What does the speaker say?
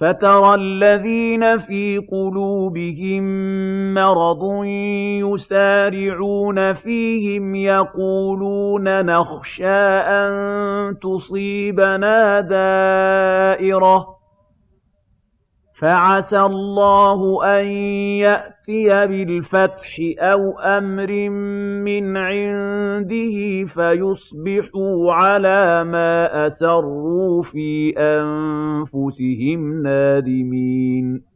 فَتَرَى الَّذِينَ فِي قُلُوبِهِم مَّرَضٌ يُسَارِعُونَ فِيهِمْ يَقُولُونَ نَخْشَىٰ أَن تُصِيبَنَا دَائِرَةٌ ۚ. فَعَسَى اللَّهُ أَن يَأْتِيَ بِالْفَتْحِ أَوْ أَمْرٍ مِّنْ عِندِهِ فَيُصْبِحُوا عَلَىٰ مَا أَسَرُّوا فِي أَنفُسِهِمْ نَادِمِينَ